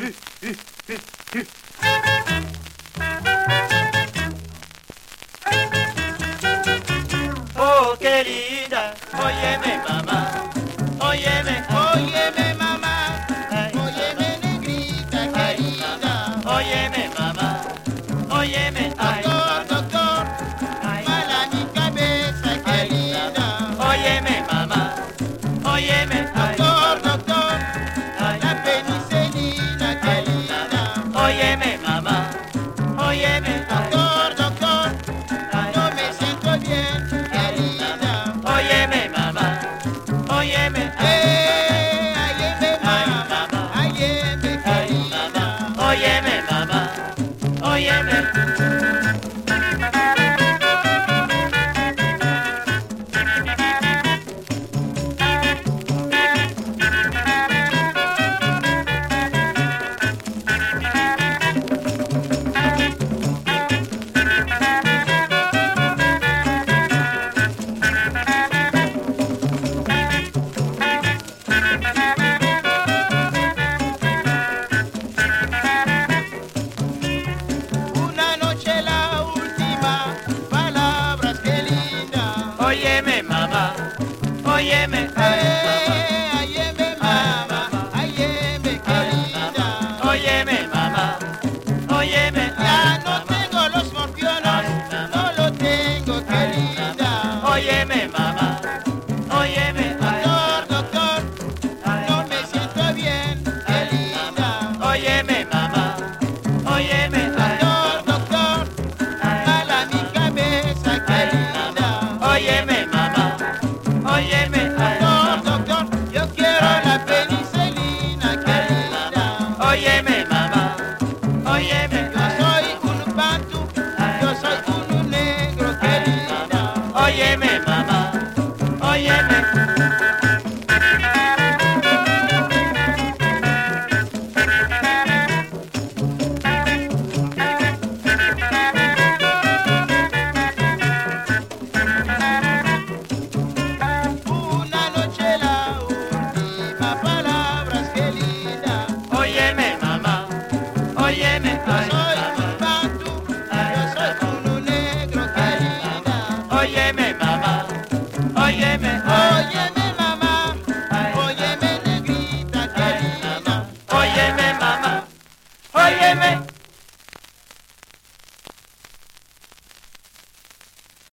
Oh, óyeme mamá, óyeme, Óyeme mamá, óyeme negrita querida. óyeme mamá, óyeme, ay, Doctor, doctor, ay, no me siento bien querida. óyeme mamá, óyeme, Eh, mamá, ayeme querida. óyeme mamá, óyeme. Óyeme mamá, óyeme, ay, Óyeme. óyeme mamá, óyeme, óyeme mamá, óyeme negrita querida, óyeme mamá, óyeme.